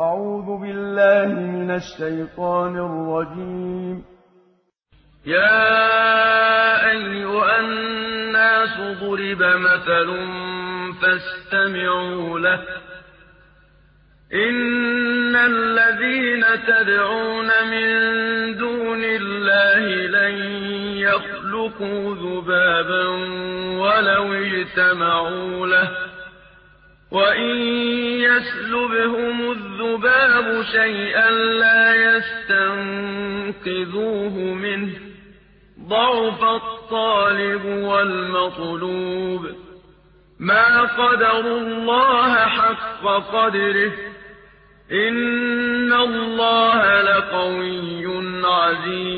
أعوذ بالله من الشيطان الرجيم. يا أيها الناس ضرب مثل فاستمعوا له. إن الذين تدعون من دون الله لن يخلقوا ذبابا ولو اجتمعوا له. وإن يسلبهم الذباب شيئا لا يستنقذوه منه ضعف الطالب والمطلوب ما قدروا الله حق قدره إن الله لقوي عزيز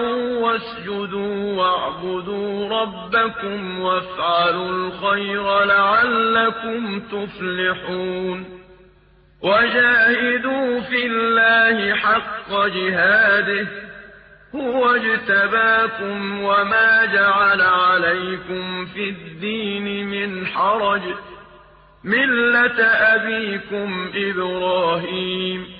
اركعوا واسجدوا واعبدوا ربكم وافعلوا الخير لعلكم تفلحون وجاهدوا في الله حق جهاده هو اجتباكم وما جعل عليكم في الدين من حرج ملة أبيكم إبراهيم